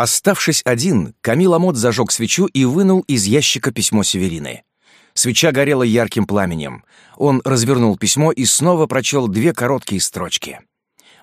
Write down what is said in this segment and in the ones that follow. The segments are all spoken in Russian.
Оставшись один, Камил Амот зажег свечу и вынул из ящика письмо Северины. Свеча горела ярким пламенем. Он развернул письмо и снова прочел две короткие строчки.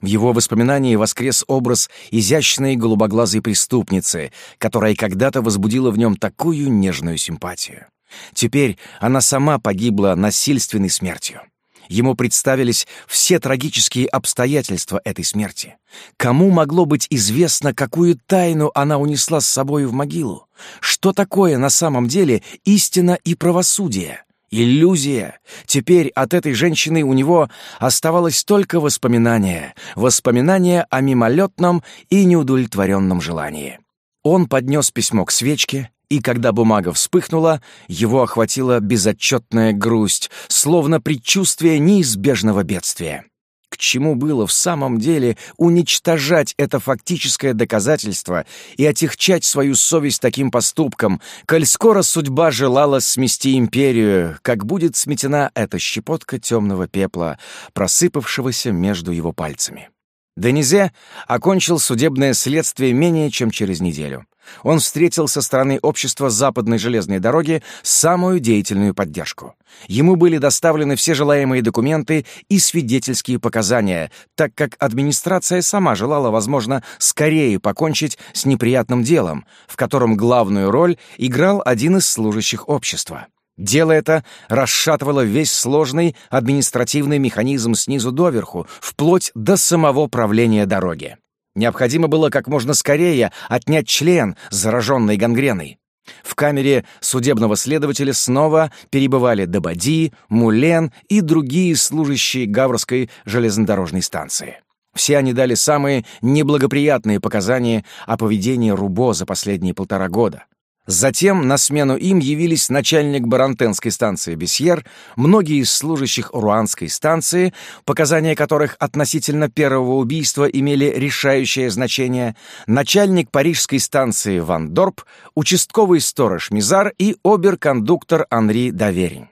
В его воспоминании воскрес образ изящной голубоглазой преступницы, которая когда-то возбудила в нем такую нежную симпатию. Теперь она сама погибла насильственной смертью. Ему представились все трагические обстоятельства этой смерти. Кому могло быть известно, какую тайну она унесла с собою в могилу? Что такое на самом деле истина и правосудие? Иллюзия. Теперь от этой женщины у него оставалось только воспоминание. Воспоминание о мимолетном и неудовлетворенном желании. Он поднес письмо к свечке, и когда бумага вспыхнула, его охватила безотчетная грусть, словно предчувствие неизбежного бедствия. К чему было в самом деле уничтожать это фактическое доказательство и отягчать свою совесть таким поступком, коль скоро судьба желала смести империю, как будет сметена эта щепотка темного пепла, просыпавшегося между его пальцами? Денизе окончил судебное следствие менее чем через неделю. Он встретил со стороны общества западной железной дороги самую деятельную поддержку. Ему были доставлены все желаемые документы и свидетельские показания, так как администрация сама желала, возможно, скорее покончить с неприятным делом, в котором главную роль играл один из служащих общества. Дело это расшатывало весь сложный административный механизм снизу доверху, вплоть до самого правления дороги. Необходимо было как можно скорее отнять член, зараженный гангреной. В камере судебного следователя снова перебывали Добади, Мулен и другие служащие Гаврской железнодорожной станции. Все они дали самые неблагоприятные показания о поведении Рубо за последние полтора года. Затем на смену им явились начальник Барантенской станции Бесьер, многие из служащих Руанской станции, показания которых относительно первого убийства имели решающее значение, начальник Парижской станции Ван Дорп, участковый сторож Мизар и оберкондуктор Анри Доверень.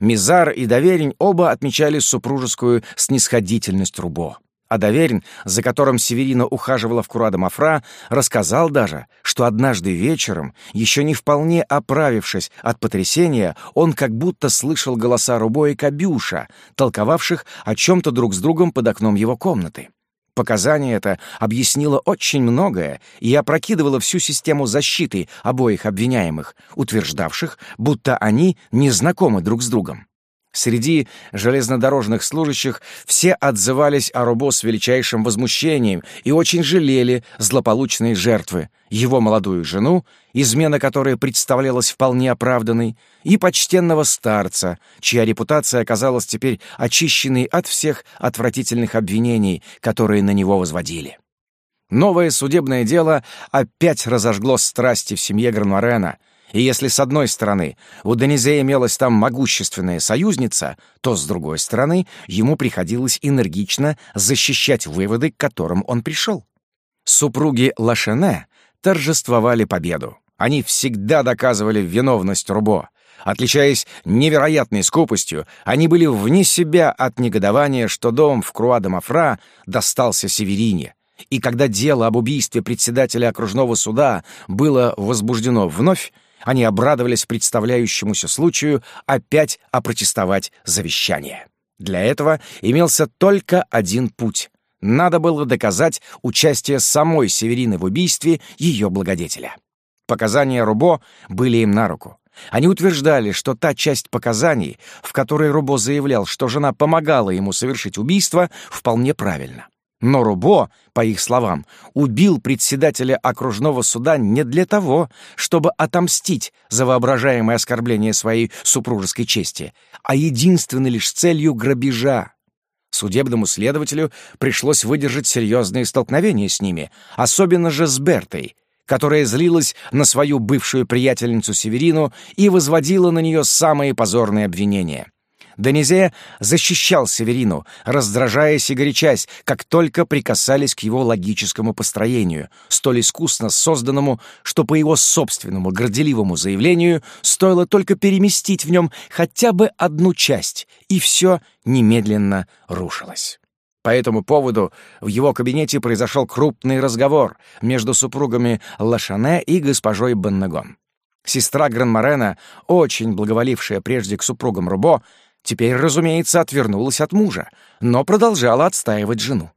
Мизар и Доверень оба отмечали супружескую снисходительность Рубо. А доверен, за которым Северина ухаживала в Курадо-Мафра, рассказал даже, что однажды вечером, еще не вполне оправившись от потрясения, он как будто слышал голоса Рубо и Кабюша, толковавших о чем-то друг с другом под окном его комнаты. Показание это объяснило очень многое и опрокидывало всю систему защиты обоих обвиняемых, утверждавших, будто они не знакомы друг с другом. Среди железнодорожных служащих все отзывались о Робо с величайшим возмущением и очень жалели злополучные жертвы, его молодую жену, измена которой представлялась вполне оправданной, и почтенного старца, чья репутация оказалась теперь очищенной от всех отвратительных обвинений, которые на него возводили. Новое судебное дело опять разожгло страсти в семье Гранварена — и если с одной стороны у Денизея имелась там могущественная союзница, то с другой стороны ему приходилось энергично защищать выводы, к которым он пришел. Супруги Лашене торжествовали победу. Они всегда доказывали виновность Рубо. Отличаясь невероятной скупостью, они были вне себя от негодования, что дом в Круа-де-Мафра достался Северине. И когда дело об убийстве председателя окружного суда было возбуждено вновь, они обрадовались представляющемуся случаю опять опротестовать завещание. Для этого имелся только один путь. Надо было доказать участие самой Северины в убийстве ее благодетеля. Показания Рубо были им на руку. Они утверждали, что та часть показаний, в которой Рубо заявлял, что жена помогала ему совершить убийство, вполне правильна. Но Рубо, по их словам, убил председателя окружного суда не для того, чтобы отомстить за воображаемое оскорбление своей супружеской чести, а единственной лишь целью грабежа. Судебному следователю пришлось выдержать серьезные столкновения с ними, особенно же с Бертой, которая злилась на свою бывшую приятельницу Северину и возводила на нее самые позорные обвинения — Денезе защищал Северину, раздражаясь и горячась, как только прикасались к его логическому построению, столь искусно созданному, что по его собственному горделивому заявлению стоило только переместить в нем хотя бы одну часть, и все немедленно рушилось. По этому поводу в его кабинете произошел крупный разговор между супругами Лашане и госпожой Боннегон. Сестра Гранмарена, очень благоволившая прежде к супругам Рубо, Теперь, разумеется, отвернулась от мужа, но продолжала отстаивать жену.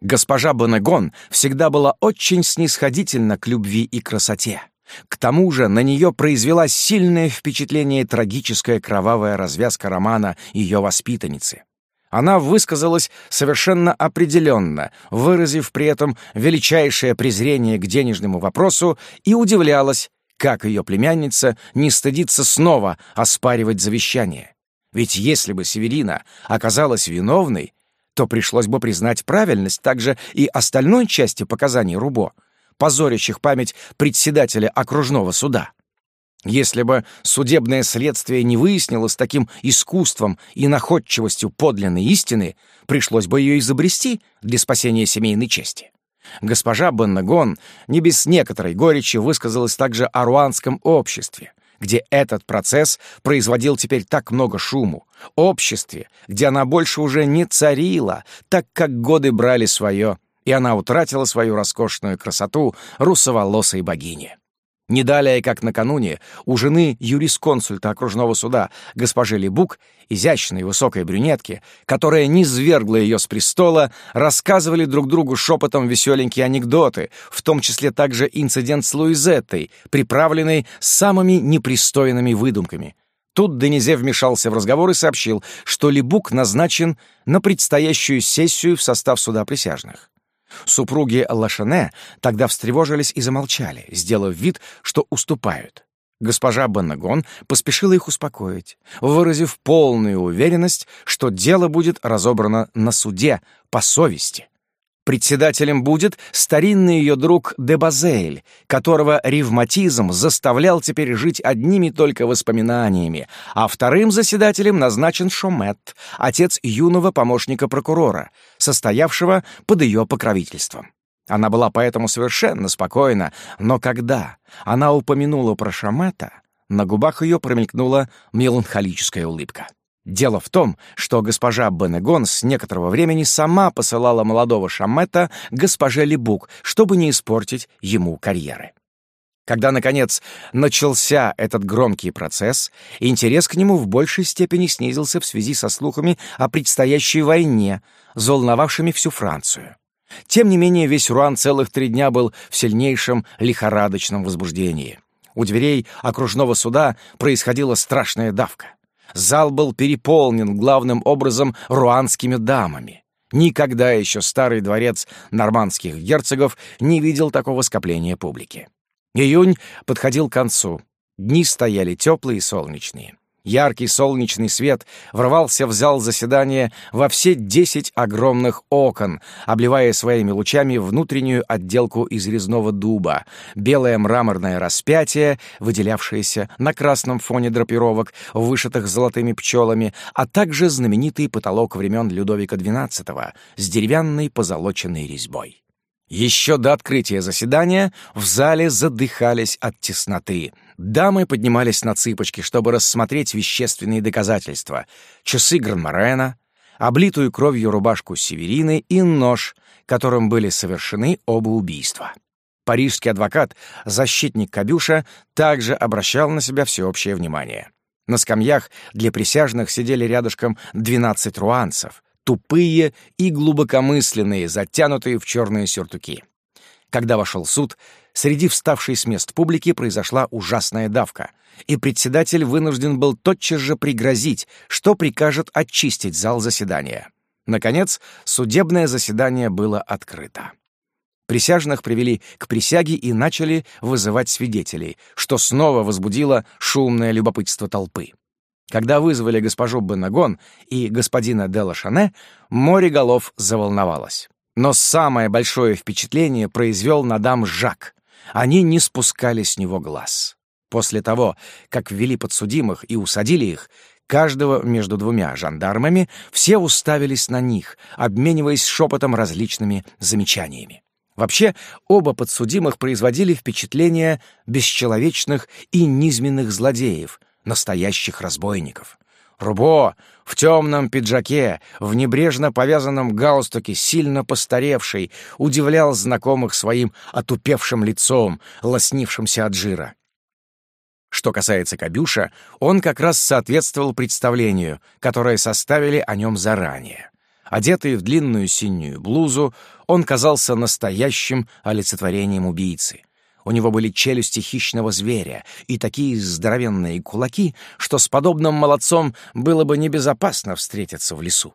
Госпожа Бонегон всегда была очень снисходительна к любви и красоте. К тому же на нее произвела сильное впечатление трагическая кровавая развязка романа ее воспитанницы. Она высказалась совершенно определенно, выразив при этом величайшее презрение к денежному вопросу и удивлялась, как ее племянница не стыдится снова оспаривать завещание. Ведь если бы Северина оказалась виновной, то пришлось бы признать правильность также и остальной части показаний Рубо, позорящих память председателя окружного суда. Если бы судебное следствие не выяснило с таким искусством и находчивостью подлинной истины, пришлось бы ее изобрести для спасения семейной чести. Госпожа Баннагон не без некоторой горечи высказалась также о руанском обществе, где этот процесс производил теперь так много шуму, обществе, где она больше уже не царила, так как годы брали свое, и она утратила свою роскошную красоту русоволосой богини. Не далее, как накануне, у жены юрисконсульта окружного суда, госпожи Лебук, изящной высокой брюнетки, которая не низвергла ее с престола, рассказывали друг другу шепотом веселенькие анекдоты, в том числе также инцидент с Луизеттой, приправленный самыми непристойными выдумками. Тут Денизе вмешался в разговор и сообщил, что Лебук назначен на предстоящую сессию в состав суда присяжных. Супруги Лашане тогда встревожились и замолчали, сделав вид, что уступают. Госпожа Баннагон поспешила их успокоить, выразив полную уверенность, что дело будет разобрано на суде по совести. Председателем будет старинный ее друг Дебазель, которого ревматизм заставлял теперь жить одними только воспоминаниями, а вторым заседателем назначен Шомет, отец юного помощника прокурора, состоявшего под ее покровительством. Она была поэтому совершенно спокойна, но когда она упомянула про Шомета, на губах ее промелькнула меланхолическая улыбка. Дело в том, что госпожа Бенегон с некоторого времени сама посылала молодого Шамета госпоже Лебук, чтобы не испортить ему карьеры. Когда, наконец, начался этот громкий процесс, интерес к нему в большей степени снизился в связи со слухами о предстоящей войне, золновавшими всю Францию. Тем не менее, весь Руан целых три дня был в сильнейшем лихорадочном возбуждении. У дверей окружного суда происходила страшная давка. Зал был переполнен главным образом руанскими дамами. Никогда еще старый дворец нормандских герцогов не видел такого скопления публики. Июнь подходил к концу. Дни стояли теплые и солнечные. Яркий солнечный свет ворвался в зал заседания во все десять огромных окон, обливая своими лучами внутреннюю отделку из резного дуба, белое мраморное распятие, выделявшееся на красном фоне драпировок, вышитых золотыми пчелами, а также знаменитый потолок времен Людовика XII с деревянной позолоченной резьбой. Еще до открытия заседания в зале задыхались от тесноты. Дамы поднимались на цыпочки, чтобы рассмотреть вещественные доказательства. Часы Гранморена, облитую кровью рубашку Северины и нож, которым были совершены оба убийства. Парижский адвокат, защитник Кабюша, также обращал на себя всеобщее внимание. На скамьях для присяжных сидели рядышком 12 руанцев, тупые и глубокомысленные, затянутые в черные сюртуки. Когда вошел суд, среди вставшей с мест публики произошла ужасная давка, и председатель вынужден был тотчас же пригрозить, что прикажет очистить зал заседания. Наконец, судебное заседание было открыто. Присяжных привели к присяге и начали вызывать свидетелей, что снова возбудило шумное любопытство толпы. Когда вызвали госпожу Бенагон и господина Делашане, море голов заволновалось. Но самое большое впечатление произвел на дам Жак. Они не спускали с него глаз. После того, как ввели подсудимых и усадили их, каждого между двумя жандармами, все уставились на них, обмениваясь шепотом различными замечаниями. Вообще, оба подсудимых производили впечатление бесчеловечных и низменных злодеев — настоящих разбойников. Рубо в темном пиджаке, в небрежно повязанном галстуке, сильно постаревший, удивлял знакомых своим отупевшим лицом, лоснившимся от жира. Что касается Кабюша, он как раз соответствовал представлению, которое составили о нем заранее. Одетый в длинную синюю блузу, он казался настоящим олицетворением убийцы — у него были челюсти хищного зверя и такие здоровенные кулаки, что с подобным молодцом было бы небезопасно встретиться в лесу.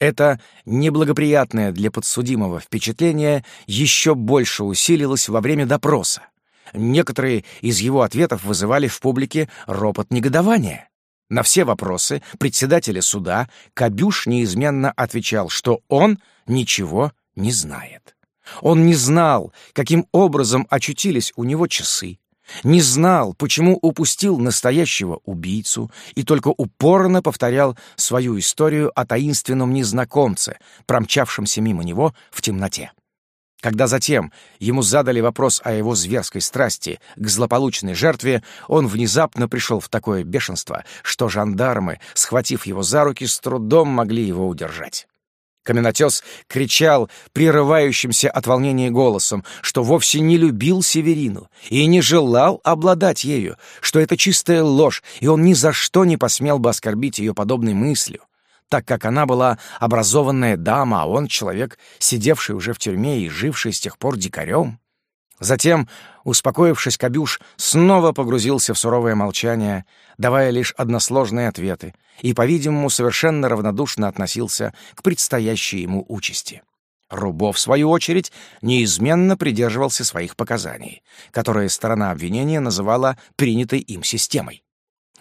Это неблагоприятное для подсудимого впечатление еще больше усилилось во время допроса. Некоторые из его ответов вызывали в публике ропот негодования. На все вопросы председателя суда Кабюш неизменно отвечал, что он ничего не знает. Он не знал, каким образом очутились у него часы, не знал, почему упустил настоящего убийцу и только упорно повторял свою историю о таинственном незнакомце, промчавшемся мимо него в темноте. Когда затем ему задали вопрос о его зверской страсти к злополучной жертве, он внезапно пришел в такое бешенство, что жандармы, схватив его за руки, с трудом могли его удержать. Каменотес кричал прерывающимся от волнения голосом, что вовсе не любил Северину и не желал обладать ею, что это чистая ложь, и он ни за что не посмел бы оскорбить ее подобной мыслью, так как она была образованная дама, а он человек, сидевший уже в тюрьме и живший с тех пор дикарем. Затем, успокоившись, Кабюш снова погрузился в суровое молчание, давая лишь односложные ответы, и, по-видимому, совершенно равнодушно относился к предстоящей ему участи. Рубов, в свою очередь, неизменно придерживался своих показаний, которые сторона обвинения называла принятой им системой.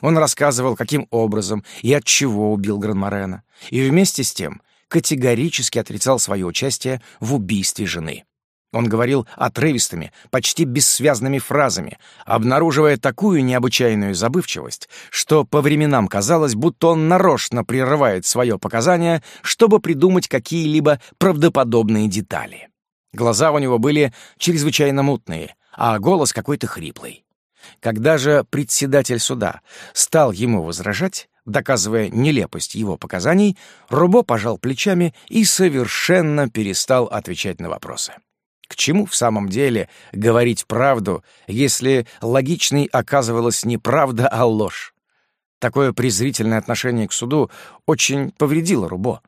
Он рассказывал, каким образом и от чего убил Гранморена, и вместе с тем категорически отрицал свое участие в убийстве жены. Он говорил отрывистыми, почти бессвязными фразами, обнаруживая такую необычайную забывчивость, что по временам казалось, будто он нарочно прерывает свое показание, чтобы придумать какие-либо правдоподобные детали. Глаза у него были чрезвычайно мутные, а голос какой-то хриплый. Когда же председатель суда стал ему возражать, доказывая нелепость его показаний, Рубо пожал плечами и совершенно перестал отвечать на вопросы. К чему в самом деле говорить правду, если логичной оказывалась не правда, а ложь? Такое презрительное отношение к суду очень повредило Рубо.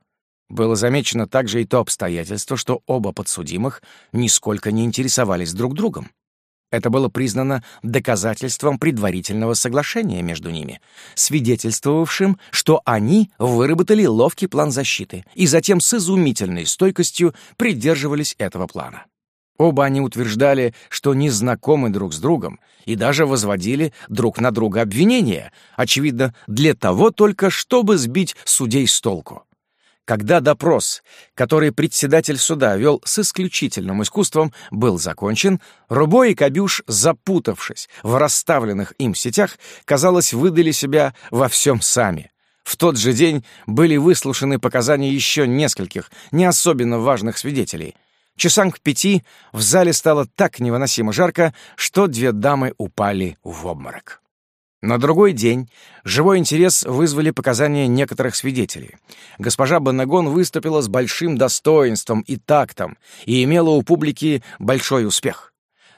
Было замечено также и то обстоятельство, что оба подсудимых нисколько не интересовались друг другом. Это было признано доказательством предварительного соглашения между ними, свидетельствовавшим, что они выработали ловкий план защиты и затем с изумительной стойкостью придерживались этого плана. Оба они утверждали, что не знакомы друг с другом, и даже возводили друг на друга обвинения, очевидно, для того только, чтобы сбить судей с толку. Когда допрос, который председатель суда вел с исключительным искусством, был закончен, Рубо и Кабюш, запутавшись в расставленных им сетях, казалось, выдали себя во всем сами — в тот же день были выслушаны показания еще нескольких не особенно важных свидетелей, Часам к пяти в зале стало так невыносимо жарко, что две дамы упали в обморок. На другой день живой интерес вызвали показания некоторых свидетелей. Госпожа Банагон выступила с большим достоинством и тактом и имела у публики большой успех.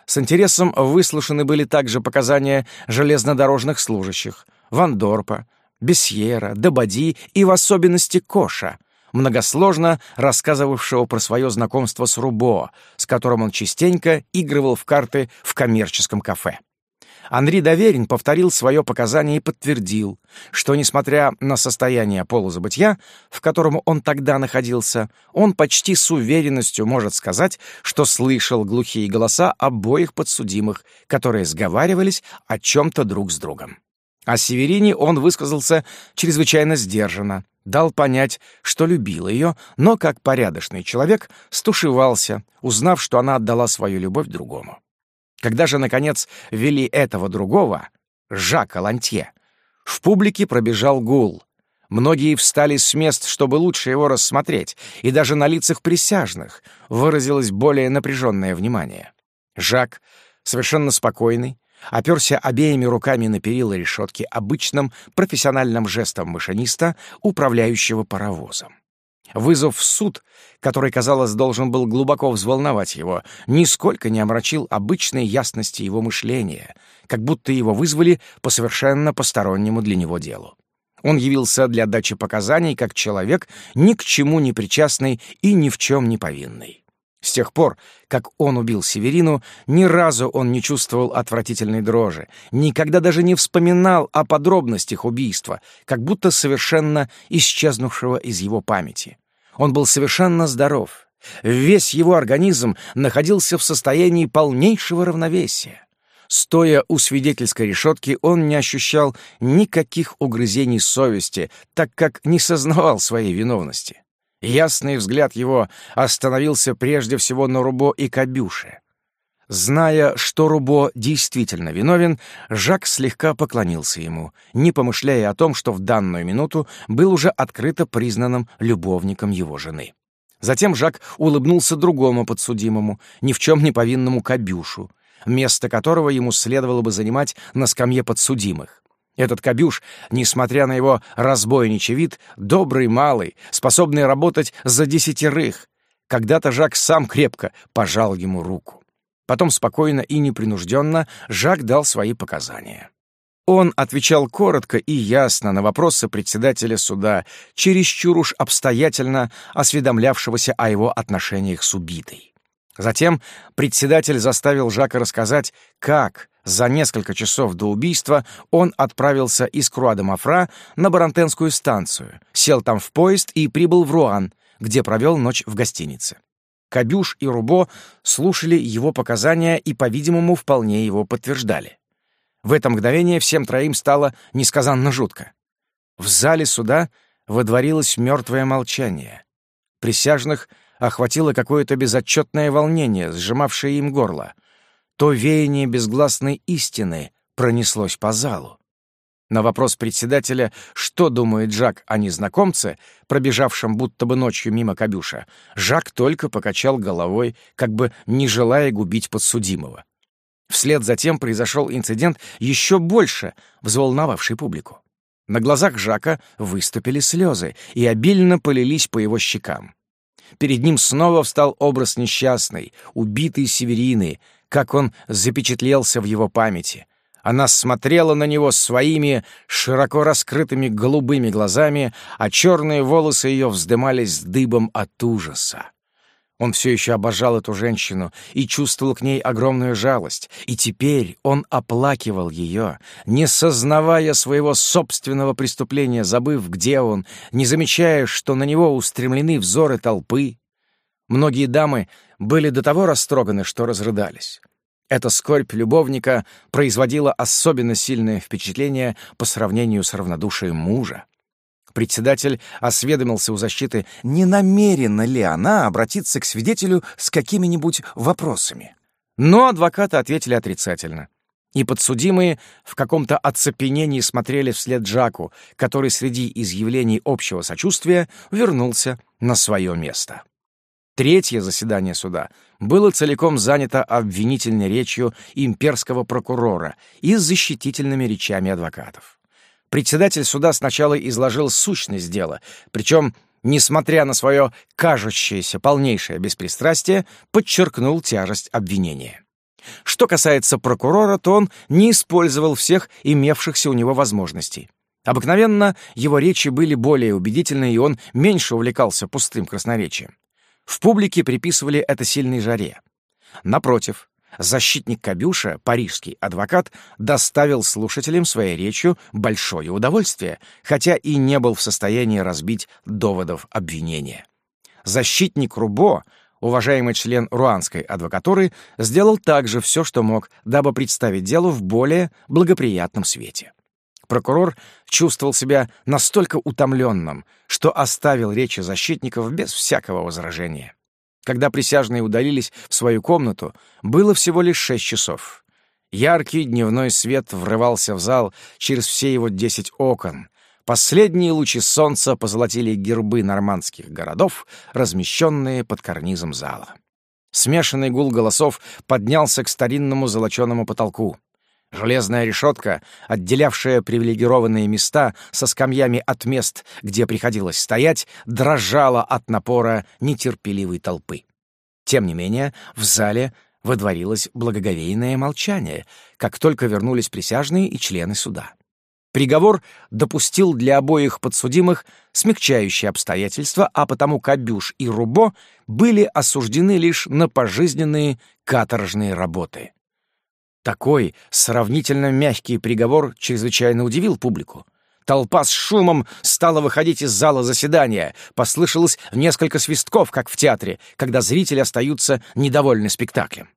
С интересом выслушаны были также показания железнодорожных служащих, Вандорпа, Бесьера, Дабади и в особенности Коша — Многосложно рассказывавшего про свое знакомство с Рубо, с которым он частенько игрывал в карты в коммерческом кафе. Анри Доверин повторил свое показание и подтвердил, что, несмотря на состояние полузабытья, в котором он тогда находился, он почти с уверенностью может сказать, что слышал глухие голоса обоих подсудимых, которые сговаривались о чем-то друг с другом. О Северине он высказался чрезвычайно сдержанно, дал понять, что любил ее, но как порядочный человек стушевался, узнав, что она отдала свою любовь другому. Когда же, наконец, вели этого другого, Жака Лантье, в публике пробежал гул. Многие встали с мест, чтобы лучше его рассмотреть, и даже на лицах присяжных выразилось более напряженное внимание. Жак, совершенно спокойный, оперся обеими руками на перила решетки обычным профессиональным жестом машиниста, управляющего паровозом. Вызов в суд, который, казалось, должен был глубоко взволновать его, нисколько не омрачил обычной ясности его мышления, как будто его вызвали по совершенно постороннему для него делу. Он явился для дачи показаний как человек, ни к чему не причастный и ни в чем не повинный. С тех пор, как он убил Северину, ни разу он не чувствовал отвратительной дрожи, никогда даже не вспоминал о подробностях убийства, как будто совершенно исчезнувшего из его памяти. Он был совершенно здоров. Весь его организм находился в состоянии полнейшего равновесия. Стоя у свидетельской решетки, он не ощущал никаких угрызений совести, так как не сознавал своей виновности. Ясный взгляд его остановился прежде всего на Рубо и Кабюше. Зная, что Рубо действительно виновен, Жак слегка поклонился ему, не помышляя о том, что в данную минуту был уже открыто признанным любовником его жены. Затем Жак улыбнулся другому подсудимому, ни в чем не повинному Кабюшу, место которого ему следовало бы занимать на скамье подсудимых. Этот Кабюш, несмотря на его разбойничий вид, добрый малый, способный работать за десятерых. Когда-то Жак сам крепко пожал ему руку. Потом спокойно и непринужденно Жак дал свои показания. Он отвечал коротко и ясно на вопросы председателя суда, чересчур уж обстоятельно осведомлявшегося о его отношениях с убитой. Затем председатель заставил Жака рассказать, как — за несколько часов до убийства он отправился из Круа-де-Мафра на Барантенскую станцию, сел там в поезд и прибыл в Руан, где провел ночь в гостинице. Кабюш и Рубо слушали его показания и, по-видимому, вполне его подтверждали. В это мгновение всем троим стало несказанно жутко. В зале суда водворилось мертвое молчание. Присяжных охватило какое-то безотчетное волнение, сжимавшее им горло — то веяние безгласной истины пронеслось по залу. На вопрос председателя, что думает Жак о незнакомце, пробежавшем будто бы ночью мимо Кабюша, Жак только покачал головой, как бы не желая губить подсудимого. Вслед за тем произошел инцидент, еще больше взволновавший публику. На глазах Жака выступили слезы и обильно полились по его щекам. Перед ним снова встал образ несчастной, убитой северины, как он запечатлелся в его памяти. Она смотрела на него своими широко раскрытыми голубыми глазами, а черные волосы ее вздымались дыбом от ужаса. Он все еще обожал эту женщину и чувствовал к ней огромную жалость, и теперь он оплакивал ее, не сознавая своего собственного преступления, забыв, где он, не замечая, что на него устремлены взоры толпы, Многие дамы были до того растроганы, что разрыдались. Эта скорбь любовника производила особенно сильное впечатление по сравнению с равнодушием мужа. Председатель осведомился у защиты, не намерена ли она обратиться к свидетелю с какими-нибудь вопросами. Но адвокаты ответили отрицательно. И подсудимые в каком-то оцепенении смотрели вслед Джаку, который среди изъявлений общего сочувствия вернулся на свое место. Третье заседание суда было целиком занято обвинительной речью имперского прокурора и защитительными речами адвокатов. Председатель суда сначала изложил сущность дела, причем, несмотря на свое кажущееся полнейшее беспристрастие, подчеркнул тяжесть обвинения. Что касается прокурора, то он не использовал всех имевшихся у него возможностей. Обыкновенно его речи были более убедительны, и он меньше увлекался пустым красноречием. В публике приписывали это сильной жаре. Напротив, защитник Кабюша, парижский адвокат, доставил слушателям своей речью большое удовольствие, хотя и не был в состоянии разбить доводов обвинения. Защитник Рубо, уважаемый член руанской адвокатуры, сделал также все, что мог, дабы представить дело в более благоприятном свете. Прокурор чувствовал себя настолько утомленным, что оставил речи защитников без всякого возражения. Когда присяжные удалились в свою комнату, было всего лишь шесть часов. Яркий дневной свет врывался в зал через все его десять окон. Последние лучи солнца позолотили гербы нормандских городов, размещенные под карнизом зала. Смешанный гул голосов поднялся к старинному золоченому потолку. Железная решетка, отделявшая привилегированные места со скамьями от мест, где приходилось стоять, дрожала от напора нетерпеливой толпы. Тем не менее, в зале выдворилось благоговейное молчание, как только вернулись присяжные и члены суда. Приговор допустил для обоих подсудимых смягчающие обстоятельства, а потому Кабюш и Рубо были осуждены лишь на пожизненные каторжные работы — такой сравнительно мягкий приговор чрезвычайно удивил публику. Толпа с шумом стала выходить из зала заседания. Послышалось несколько свистков, как в театре, когда зрители остаются недовольны спектаклем.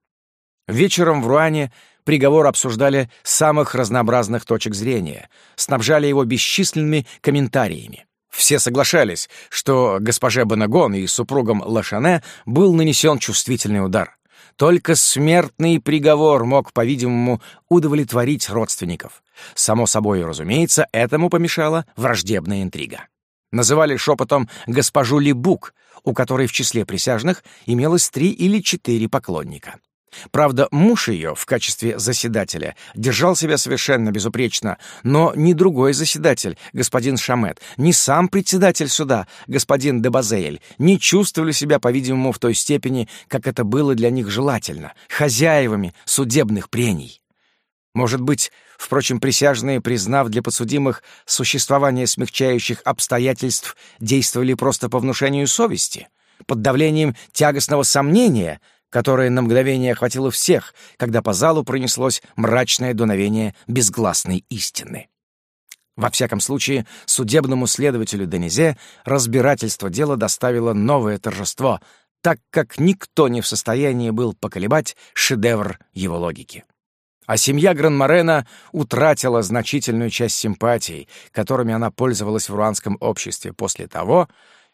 Вечером в Руане приговор обсуждали с самых разнообразных точек зрения, снабжали его бесчисленными комментариями. Все соглашались, что госпоже Банагон и супругам Лашане был нанесен чувствительный удар. Только смертный приговор мог, по-видимому, удовлетворить родственников. Само собой, разумеется, этому помешала враждебная интрига. Называли шепотом госпожу Либук, у которой в числе присяжных имелось три или четыре поклонника. Правда, муж ее в качестве заседателя держал себя совершенно безупречно, но ни другой заседатель, господин Шамет, ни сам председатель суда, господин Дебазель, не чувствовали себя, по-видимому, в той степени, как это было для них желательно, хозяевами судебных прений. Может быть, впрочем, присяжные, признав для подсудимых существование смягчающих обстоятельств, действовали просто по внушению совести, под давлением тягостного сомнения — которое на мгновение охватило всех, когда по залу пронеслось мрачное дуновение безгласной истины. Во всяком случае, судебному следователю Денизе разбирательство дела доставило новое торжество, так как никто не в состоянии был поколебать шедевр его логики. А семья Гранморена утратила значительную часть симпатий, которыми она пользовалась в руанском обществе после того,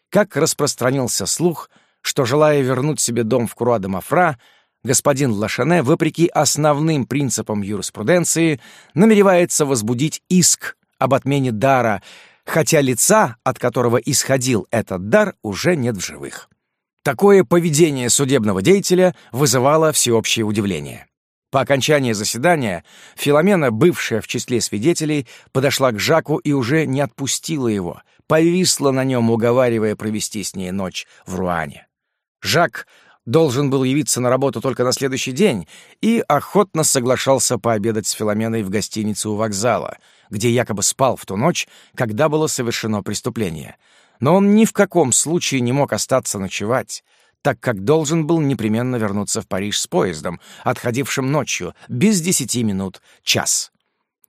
как распространился слух — что, желая вернуть себе дом в Круа-де-Мафра, господин Лашане, вопреки основным принципам юриспруденции, намеревается возбудить иск об отмене дара, хотя лица, от которого исходил этот дар, уже нет в живых. Такое поведение судебного деятеля вызывало всеобщее удивление. По окончании заседания Филомена, бывшая в числе свидетелей, подошла к Жаку и уже не отпустила его, повисла на нем, уговаривая провести с ней ночь в Руане. Жак должен был явиться на работу только на следующий день и охотно соглашался пообедать с Филоменой в гостинице у вокзала, где якобы спал в ту ночь, когда было совершено преступление. Но он ни в каком случае не мог остаться ночевать, так как должен был непременно вернуться в Париж с поездом, отходившим ночью, без десяти минут, час.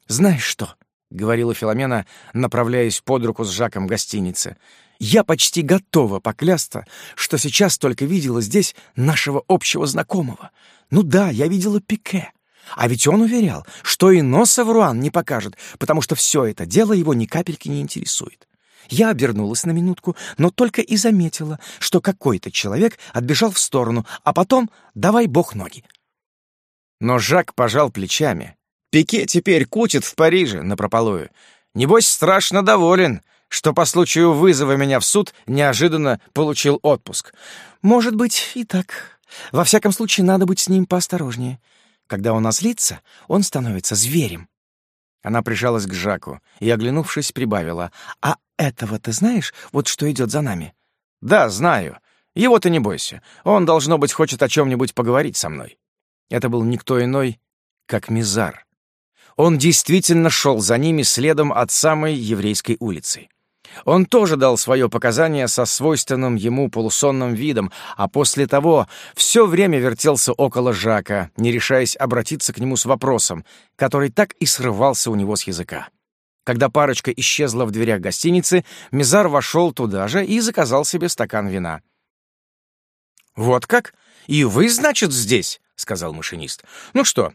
«Знаешь что?» — говорила Филомена, направляясь под руку с Жаком в гостинице. — я почти готова поклясться, что сейчас только видела здесь нашего общего знакомого. Ну да, я видела Пике. А ведь он уверял, что и носа в Руан не покажет, потому что все это дело его ни капельки не интересует. Я обернулась на минутку, но только и заметила, что какой-то человек отбежал в сторону, а потом «давай бог ноги». Но Жак пожал плечами. «Пике теперь кутит в Париже, напропалую. Небось, страшно доволен что по случаю вызова меня в суд неожиданно получил отпуск. Может быть, и так. Во всяком случае, надо быть с ним поосторожнее. Когда он озлится, он становится зверем. Она прижалась к Жаку и, оглянувшись, прибавила. «А этого ты знаешь? Вот что идет за нами?» «Да, знаю. Его ты не бойся. Он, должно быть, хочет о чем нибудь поговорить со мной». Это был никто иной, как Мизар. Он действительно шел за ними следом от самой еврейской улицы. Он тоже дал свое показание со свойственным ему полусонным видом, а после того все время вертелся около Жака, не решаясь обратиться к нему с вопросом, который так и срывался у него с языка. Когда парочка исчезла в дверях гостиницы, Мизар вошел туда же и заказал себе стакан вина. «Вот как? И вы, значит, здесь?» — сказал машинист. «Ну что,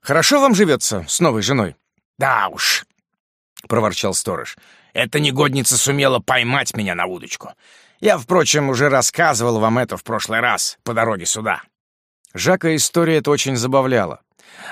хорошо вам живется с новой женой?» «Да уж», — проворчал сторож. Эта негодница сумела поймать меня на удочку. Я, впрочем, уже рассказывал вам это в прошлый раз по дороге сюда». Жака история это очень забавляла.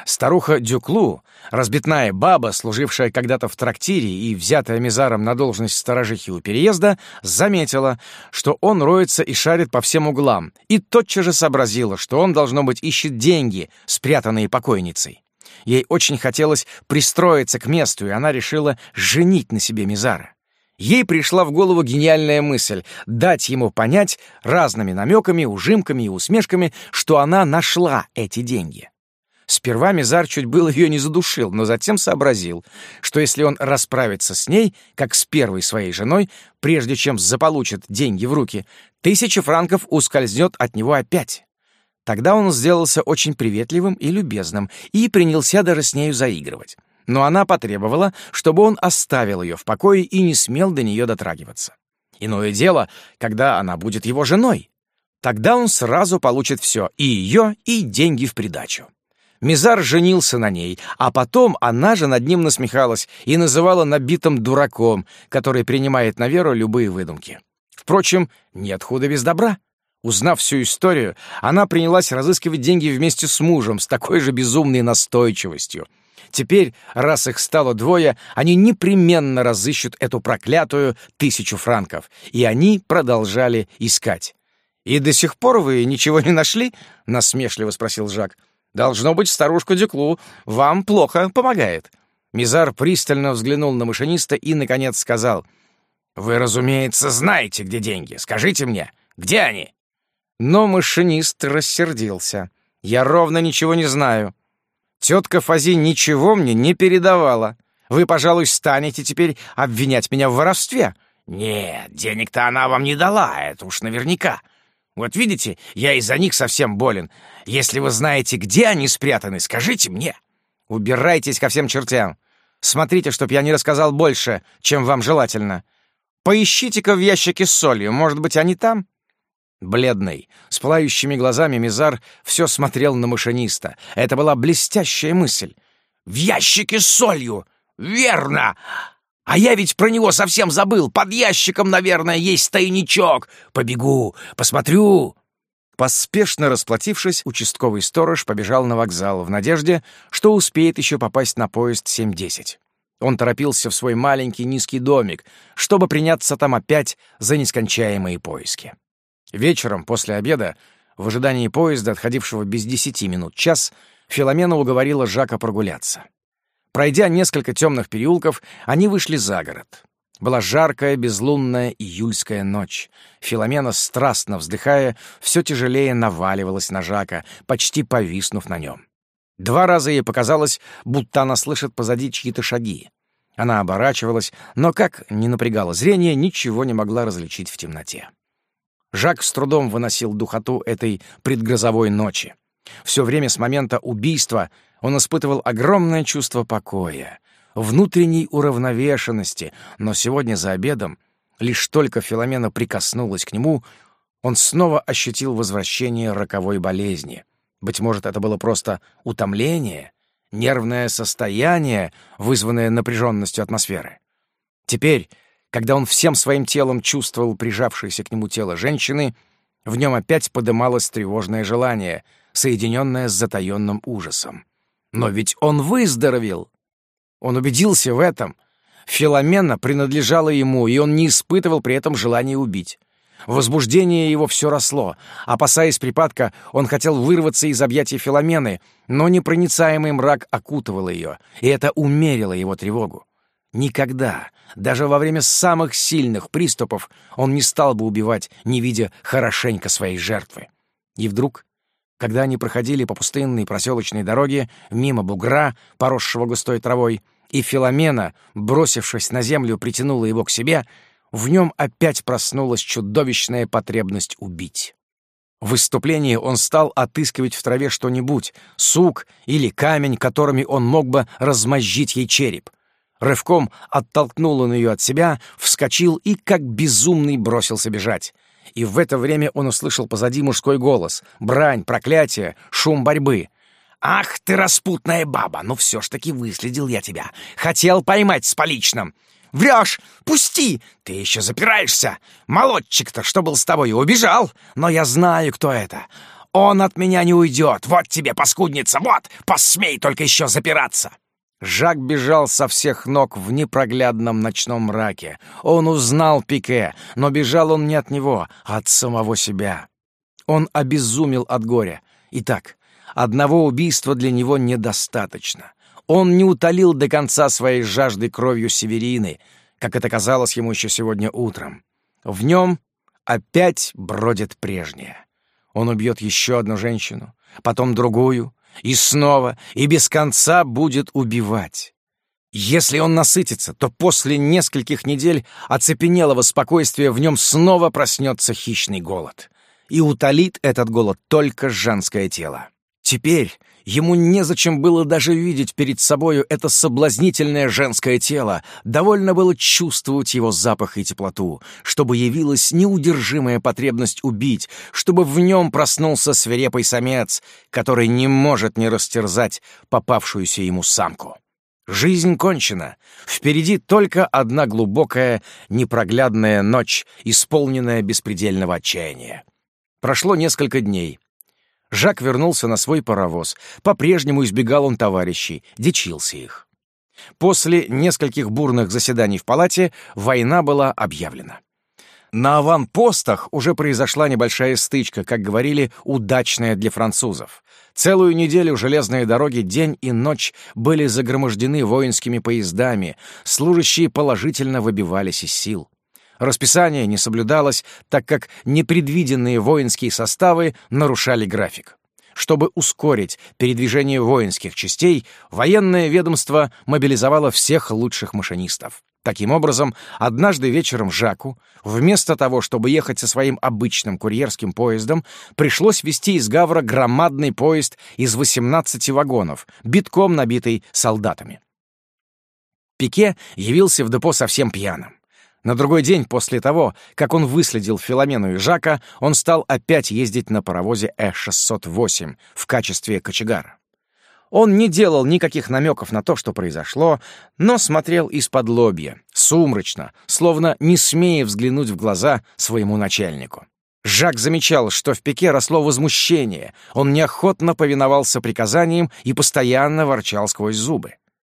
Старуха Дюклу, разбитная баба, служившая когда-то в трактире и взятая мизаром на должность сторожихи у переезда, заметила, что он роется и шарит по всем углам, и тотчас же сообразила, что он, должно быть, ищет деньги, спрятанные покойницей. Ей очень хотелось пристроиться к месту, и она решила женить на себе Мизара. Ей пришла в голову гениальная мысль — дать ему понять разными намеками, ужимками и усмешками, что она нашла эти деньги. Сперва Мизар чуть было ее не задушил, но затем сообразил, что если он расправится с ней, как с первой своей женой, прежде чем заполучит деньги в руки, тысяча франков ускользнет от него опять. Тогда он сделался очень приветливым и любезным и принялся даже с нею заигрывать. Но она потребовала, чтобы он оставил ее в покое и не смел до нее дотрагиваться. Иное дело, когда она будет его женой. Тогда он сразу получит все, и ее, и деньги в придачу. Мизар женился на ней, а потом она же над ним насмехалась и называла набитым дураком, который принимает на веру любые выдумки. Впрочем, нет худа без добра. Узнав всю историю, она принялась разыскивать деньги вместе с мужем с такой же безумной настойчивостью. Теперь, раз их стало двое, они непременно разыщут эту проклятую тысячу франков. И они продолжали искать. «И до сих пор вы ничего не нашли?» — насмешливо спросил Жак. «Должно быть, старушку Дюклу вам плохо помогает». Мизар пристально взглянул на машиниста и, наконец, сказал. «Вы, разумеется, знаете, где деньги. Скажите мне, где они?» Но машинист рассердился. «Я ровно ничего не знаю. Тетка Фази ничего мне не передавала. Вы, пожалуй, станете теперь обвинять меня в воровстве». «Нет, денег-то она вам не дала, это уж наверняка. Вот видите, я из-за них совсем болен. Если вы знаете, где они спрятаны, скажите мне. Убирайтесь ко всем чертям. Смотрите, чтоб я не рассказал больше, чем вам желательно. Поищите-ка в ящике с солью, может быть, они там?» Бледный, с пылающими глазами Мизар все смотрел на машиниста. Это была блестящая мысль. «В ящике с солью! Верно! А я ведь про него совсем забыл! Под ящиком, наверное, есть тайничок! Побегу, посмотрю!» Поспешно расплатившись, участковый сторож побежал на вокзал в надежде, что успеет еще попасть на поезд 7.10. Он торопился в свой маленький низкий домик, чтобы приняться там опять за нескончаемые поиски. Вечером после обеда, в ожидании поезда, отходившего без десяти минут час, Филомена уговорила Жака прогуляться. Пройдя несколько темных переулков, они вышли за город. Была жаркая, безлунная июльская ночь. Филомена, страстно вздыхая, все тяжелее наваливалась на Жака, почти повиснув на нем. Два раза ей показалось, будто она слышит позади чьи-то шаги. Она оборачивалась, но как ни напрягало зрение, ничего не могла различить в темноте. Жак с трудом выносил духоту этой предгрозовой ночи. Все время с момента убийства он испытывал огромное чувство покоя, внутренней уравновешенности, но сегодня за обедом, лишь только Филомена прикоснулась к нему, он снова ощутил возвращение роковой болезни. Быть может, это было просто утомление, нервное состояние, вызванное напряженностью атмосферы. Теперь когда он всем своим телом чувствовал прижавшееся к нему тело женщины, в нем опять подымалось тревожное желание, соединенное с затаенным ужасом. Но ведь он выздоровел! Он убедился в этом. Филомена принадлежала ему, и он не испытывал при этом желания убить. Возбуждение его все росло. Опасаясь припадка, он хотел вырваться из объятий Филомены, но непроницаемый мрак окутывал ее, и это умерило его тревогу. Никогда, даже во время самых сильных приступов, он не стал бы убивать, не видя хорошенько своей жертвы. И вдруг, когда они проходили по пустынной проселочной дороге мимо бугра, поросшего густой травой, и Филомена, бросившись на землю, притянула его к себе, в нем опять проснулась чудовищная потребность убить. В выступлении он стал отыскивать в траве что-нибудь, сук или камень, которыми он мог бы размозжить ей череп — Рывком оттолкнул он ее от себя, вскочил и, как безумный, бросился бежать. И в это время он услышал позади мужской голос, брань, проклятие, шум борьбы. «Ах ты, распутная баба! Ну Но все ж таки выследил я тебя. Хотел поймать с поличным. Врешь! Пусти! Ты еще запираешься! Молодчик-то, что был с тобой, убежал! Но я знаю, кто это. Он от меня не уйдет. Вот тебе, паскудница, вот! Посмей только еще запираться!» Жак бежал со всех ног в непроглядном ночном мраке. Он узнал Пике, но бежал он не от него, а от самого себя. Он обезумел от горя. Итак, одного убийства для него недостаточно. Он не утолил до конца своей жажды кровью Северины, как это казалось ему еще сегодня утром. В нем опять бродит прежнее. Он убьет еще одну женщину, потом другую, и снова, и без конца будет убивать. Если он насытится, то после нескольких недель оцепенелого спокойствия в нем снова проснется хищный голод. И утолит этот голод только женское тело. Теперь ему незачем было даже видеть перед собою это соблазнительное женское тело, довольно было чувствовать его запах и теплоту, чтобы явилась неудержимая потребность убить, чтобы в нем проснулся свирепый самец, который не может не растерзать попавшуюся ему самку. Жизнь кончена. Впереди только одна глубокая, непроглядная ночь, исполненная беспредельного отчаяния. Прошло несколько дней. Жак вернулся на свой паровоз. По-прежнему избегал он товарищей, дичился их. После нескольких бурных заседаний в палате война была объявлена. На аванпостах уже произошла небольшая стычка, как говорили, удачная для французов. Целую неделю железные дороги день и ночь были загромождены воинскими поездами, служащие положительно выбивались из сил. Расписание не соблюдалось, так как непредвиденные воинские составы нарушали график. Чтобы ускорить передвижение воинских частей, военное ведомство мобилизовало всех лучших машинистов. Таким образом, однажды вечером Жаку, вместо того, чтобы ехать со своим обычным курьерским поездом, пришлось вести из Гавра громадный поезд из 18 вагонов, битком набитый солдатами. Пике явился в депо совсем пьяным. На другой день после того, как он выследил Филомену и Жака, он стал опять ездить на паровозе Э-608 в качестве кочегара. Он не делал никаких намеков на то, что произошло, но смотрел из-под лобья, сумрачно, словно не смея взглянуть в глаза своему начальнику. Жак замечал, что в пике росло возмущение, он неохотно повиновался приказаниям и постоянно ворчал сквозь зубы.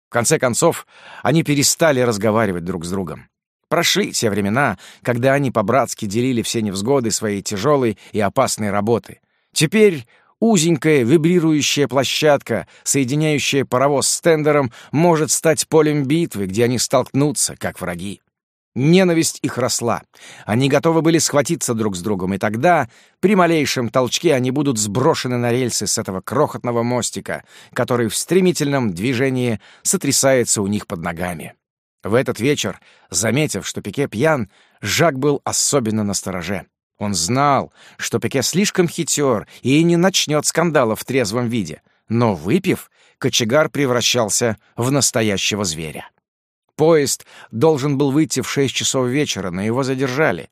В конце концов, они перестали разговаривать друг с другом. Прошли те времена, когда они по-братски делили все невзгоды своей тяжелой и опасной работы. Теперь узенькая вибрирующая площадка, соединяющая паровоз с тендером, может стать полем битвы, где они столкнутся, как враги. Ненависть их росла. Они готовы были схватиться друг с другом, и тогда, при малейшем толчке, они будут сброшены на рельсы с этого крохотного мостика, который в стремительном движении сотрясается у них под ногами. В этот вечер, заметив, что Пике пьян, Жак был особенно настороже. Он знал, что Пике слишком хитер и не начнет скандала в трезвом виде. Но, выпив, кочегар превращался в настоящего зверя. Поезд должен был выйти в шесть часов вечера, но его задержали.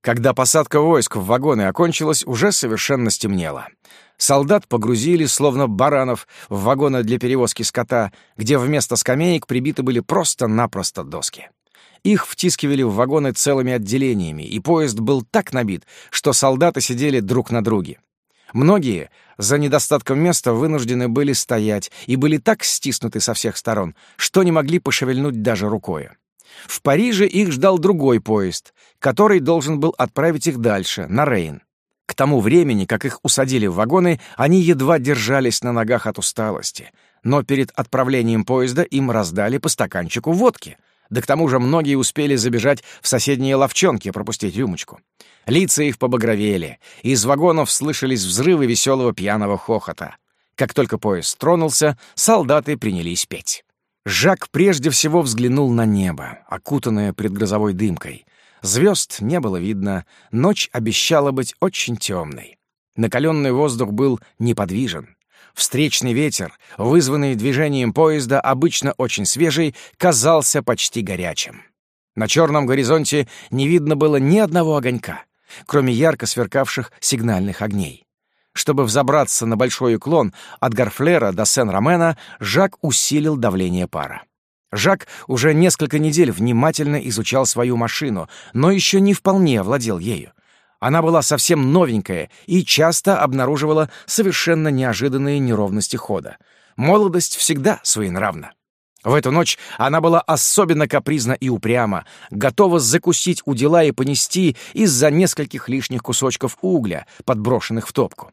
Когда посадка войск в вагоны окончилась, уже совершенно стемнело. Солдат погрузили, словно баранов, в вагоны для перевозки скота, где вместо скамеек прибиты были просто-напросто доски. Их втискивали в вагоны целыми отделениями, и поезд был так набит, что солдаты сидели друг на друге. Многие за недостатком места вынуждены были стоять и были так стиснуты со всех сторон, что не могли пошевельнуть даже рукой. В Париже их ждал другой поезд, который должен был отправить их дальше, на Рейн. К тому времени, как их усадили в вагоны, они едва держались на ногах от усталости. Но перед отправлением поезда им раздали по стаканчику водки. Да к тому же многие успели забежать в соседние ловчонки пропустить рюмочку. Лица их побагровели, и из вагонов слышались взрывы веселого пьяного хохота. Как только поезд тронулся, солдаты принялись петь. Жак прежде всего взглянул на небо, окутанное предгрозовой дымкой — Звезд не было видно, ночь обещала быть очень темной. Накаленный воздух был неподвижен. Встречный ветер, вызванный движением поезда, обычно очень свежий, казался почти горячим. На черном горизонте не видно было ни одного огонька, кроме ярко сверкавших сигнальных огней. Чтобы взобраться на большой уклон от Гарфлера до Сен-Ромена, Жак усилил давление пара. Жак уже несколько недель внимательно изучал свою машину, но еще не вполне овладел ею. Она была совсем новенькая и часто обнаруживала совершенно неожиданные неровности хода. Молодость всегда своенравна. В эту ночь она была особенно капризна и упряма, готова закусить у дела и понести из-за нескольких лишних кусочков угля, подброшенных в топку.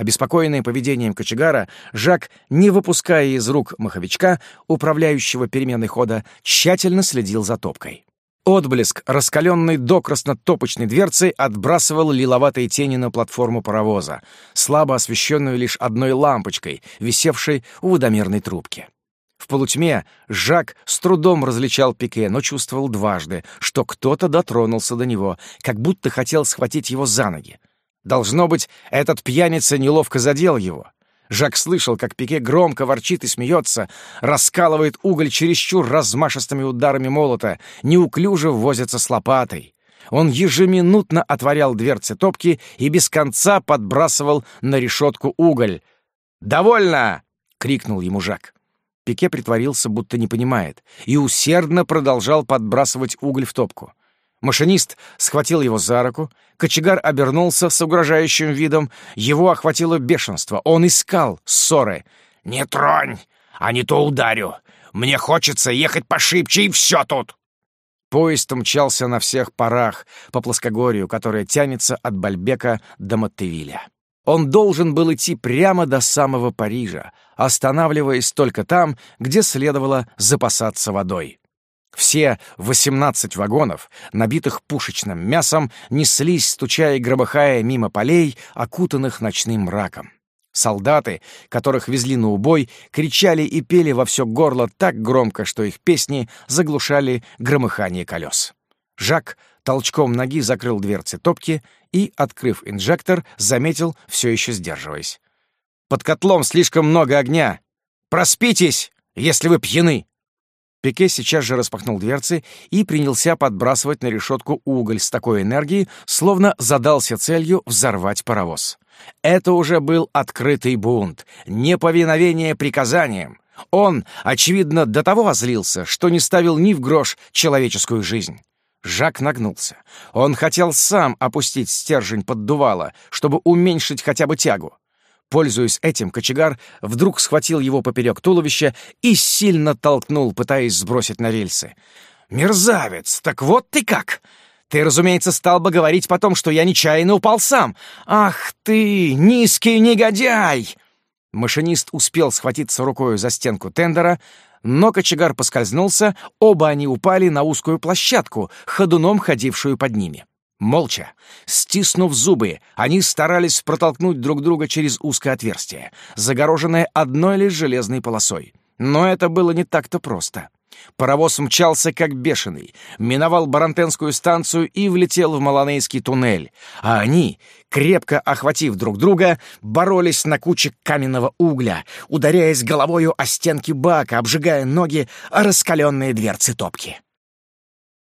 Обеспокоенный поведением кочегара, Жак, не выпуская из рук маховичка, управляющего переменной хода, тщательно следил за топкой. Отблеск, раскаленной до краснотопочной дверцы, отбрасывал лиловатые тени на платформу паровоза, слабо освещенную лишь одной лампочкой, висевшей у водомерной трубки. В полутьме Жак с трудом различал Пике, но чувствовал дважды, что кто-то дотронулся до него, как будто хотел схватить его за ноги. Должно быть, этот пьяница неловко задел его. Жак слышал, как Пике громко ворчит и смеется, раскалывает уголь чересчур размашистыми ударами молота, неуклюже возится с лопатой. Он ежеминутно отворял дверцы топки и без конца подбрасывал на решетку уголь. «Довольно!» — крикнул ему Жак. Пике притворился, будто не понимает, и усердно продолжал подбрасывать уголь в топку. Машинист схватил его за руку, кочегар обернулся с угрожающим видом, его охватило бешенство, он искал ссоры. «Не тронь, а не то ударю! Мне хочется ехать пошибче, и все тут!» Поезд мчался на всех парах по плоскогорью, которая тянется от Бальбека до Маттевиля. Он должен был идти прямо до самого Парижа, останавливаясь только там, где следовало запасаться водой. Все 18 вагонов, набитых пушечным мясом, неслись, стуча и гробыхая мимо полей, окутанных ночным мраком. Солдаты, которых везли на убой, кричали и пели во все горло так громко, что их песни заглушали громыхание колес. Жак толчком ноги закрыл дверцы топки и, открыв инжектор, заметил, все еще сдерживаясь. «Под котлом слишком много огня! Проспитесь, если вы пьяны!» Пике сейчас же распахнул дверцы и принялся подбрасывать на решетку уголь с такой энергией, словно задался целью взорвать паровоз. Это уже был открытый бунт, неповиновение приказаниям. Он, очевидно, до того озлился, что не ставил ни в грош человеческую жизнь. Жак нагнулся. Он хотел сам опустить стержень поддувала, чтобы уменьшить хотя бы тягу. Пользуясь этим, кочегар вдруг схватил его поперек туловища и сильно толкнул, пытаясь сбросить на рельсы. «Мерзавец! Так вот ты как! Ты, разумеется, стал бы говорить потом, что я нечаянно упал сам! Ах ты, низкий негодяй!» Машинист успел схватиться рукой за стенку тендера, но кочегар поскользнулся, оба они упали на узкую площадку, ходуном ходившую под ними. Молча, стиснув зубы, они старались протолкнуть друг друга через узкое отверстие, загороженное одной лишь железной полосой. Но это было не так-то просто. Паровоз мчался как бешеный, миновал Барантенскую станцию и влетел в Маланейский туннель, а они, крепко охватив друг друга, боролись на куче каменного угля, ударяясь головою о стенки бака, обжигая ноги о раскаленные дверцы топки.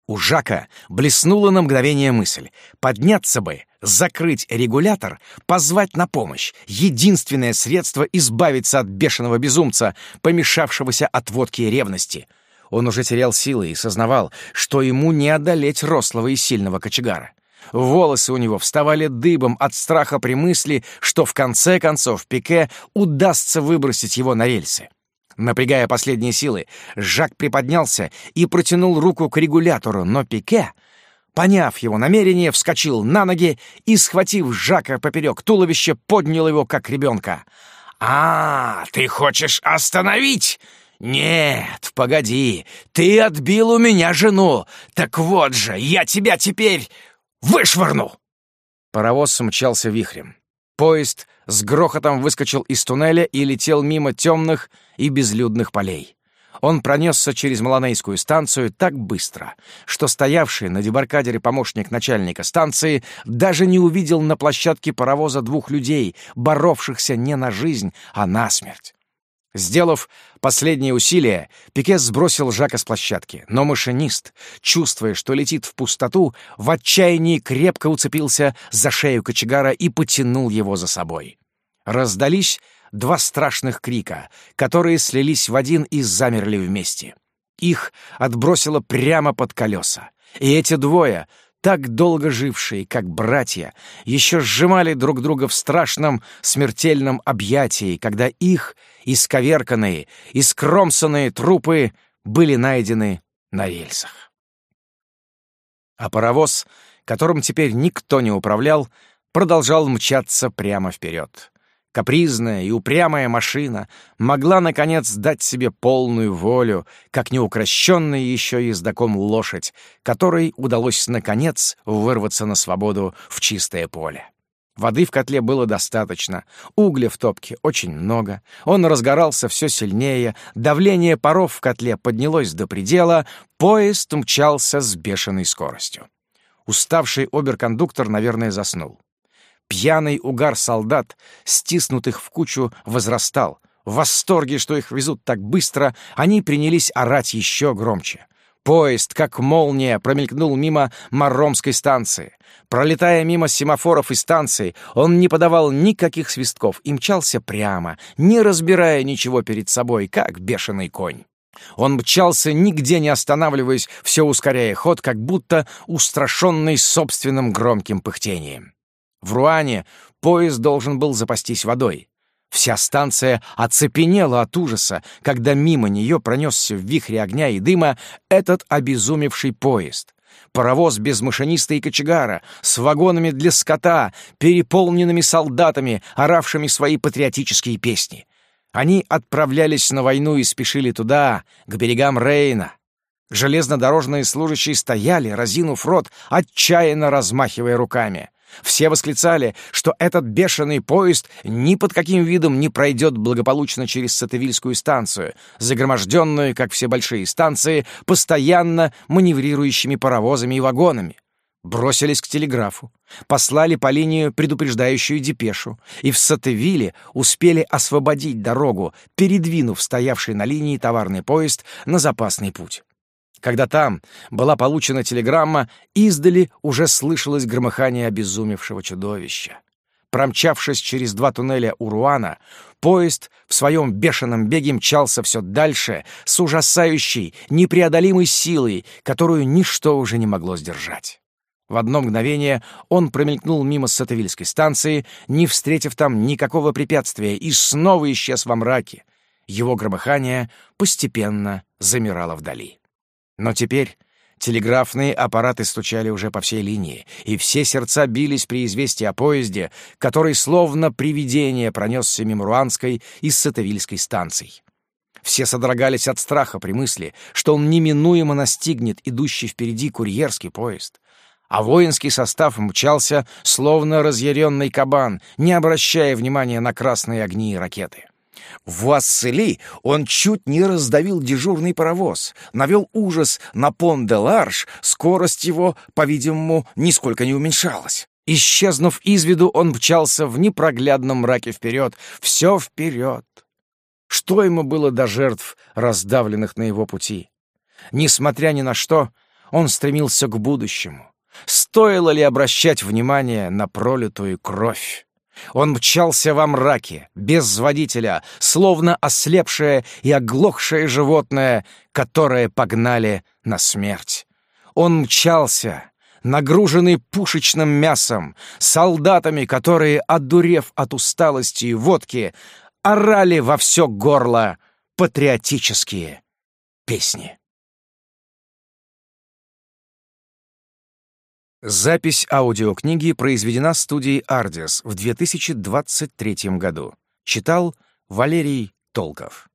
У Жака блеснула на мгновение мысль подняться бы, закрыть регулятор, позвать на помощь, единственное средство избавиться от бешеного безумца, помешавшегося от водки и ревности. Он уже терял силы и сознавал, что ему не одолеть рослого и сильного кочегара. Волосы у него вставали дыбом от страха при мысли, что в конце концов Пике удастся выбросить его на рельсы. Напрягая последние силы, Жак приподнялся и протянул руку к регулятору, но Пике, поняв его намерение, вскочил на ноги и, схватив Жака поперек туловища, поднял его как ребенка. «А, ты хочешь остановить?» «Нет, погоди, ты отбил у меня жену! Так вот же, я тебя теперь вышвырну!» Паровоз мчался вихрем. Поезд с грохотом выскочил из туннеля и летел мимо темных и безлюдных полей. Он пронесся через Маланейскую станцию так быстро, что стоявший на дебаркадере помощник начальника станции даже не увидел на площадке паровоза двух людей, боровшихся не на жизнь, а на смерть. Сделав последнее усилие, Пике сбросил Жака с площадки, но машинист, чувствуя, что летит в пустоту, в отчаянии крепко уцепился за шею кочегара и потянул его за собой. Раздались два страшных крика, которые слились в один и замерли вместе. Их отбросило прямо под колеса. И эти двое так долго жившие, как братья, еще сжимали друг друга в страшном смертельном объятии, когда их исковерканные, искромсанные трупы были найдены на рельсах. А паровоз, которым теперь никто не управлял, продолжал мчаться прямо вперед. Капризная и упрямая машина могла, наконец, дать себе полную волю, как неукрощенная еще ездаком лошадь, которой удалось, наконец, вырваться на свободу в чистое поле. Воды в котле было достаточно, угля в топке очень много, он разгорался все сильнее, давление паров в котле поднялось до предела, поезд мчался с бешеной скоростью. Уставший оберкондуктор, наверное, заснул пьяный угар солдат, стиснутых в кучу, возрастал. В восторге, что их везут так быстро, они принялись орать еще громче. Поезд, как молния, промелькнул мимо Марромской станции. Пролетая мимо семафоров и станций, он не подавал никаких свистков и мчался прямо, не разбирая ничего перед собой, как бешеный конь. Он мчался, нигде не останавливаясь, все ускоряя ход, как будто устрашенный собственным громким пыхтением. В Руане поезд должен был запастись водой. Вся станция оцепенела от ужаса, когда мимо нее пронесся в вихре огня и дыма этот обезумевший поезд. Паровоз без машиниста и кочегара, с вагонами для скота, переполненными солдатами, оравшими свои патриотические песни. Они отправлялись на войну и спешили туда, к берегам Рейна. Железнодорожные служащие стояли, разинув рот, отчаянно размахивая руками — все восклицали, что этот бешеный поезд ни под каким видом не пройдет благополучно через Сатывильскую станцию, загроможденную, как все большие станции, постоянно маневрирующими паровозами и вагонами. Бросились к телеграфу, послали по линию предупреждающую депешу, и в Сатывиле успели освободить дорогу, передвинув стоявший на линии товарный поезд на запасный путь. Когда там была получена телеграмма, издали уже слышалось громыхание обезумевшего чудовища. Промчавшись через два туннеля Уруана, поезд в своем бешеном беге мчался все дальше с ужасающей, непреодолимой силой, которую ничто уже не могло сдержать. В одно мгновение он промелькнул мимо Сатавильской станции, не встретив там никакого препятствия, и снова исчез во мраке. Его громыхание постепенно замирало вдали. Но теперь телеграфные аппараты стучали уже по всей линии, и все сердца бились при известии о поезде, который словно привидение пронесся мимо Руанской и Сатавильской станций. Все содрогались от страха при мысли, что он неминуемо настигнет идущий впереди курьерский поезд. А воинский состав мчался, словно разъяренный кабан, не обращая внимания на красные огни и ракеты. Вассели он чуть не раздавил дежурный паровоз, навел ужас на Пон-де-Ларш, скорость его, по-видимому, нисколько не уменьшалась. Исчезнув из виду, он мчался в непроглядном мраке вперед, все вперед. Что ему было до жертв, раздавленных на его пути? Несмотря ни на что, он стремился к будущему. Стоило ли обращать внимание на пролитую кровь? Он мчался во мраке, без водителя, словно ослепшее и оглохшее животное, которое погнали на смерть. Он мчался, нагруженный пушечным мясом, солдатами, которые, одурев от усталости и водки, орали во все горло патриотические песни. Запись аудиокниги произведена студией «Ардис» в 2023 году. Читал Валерий Толков.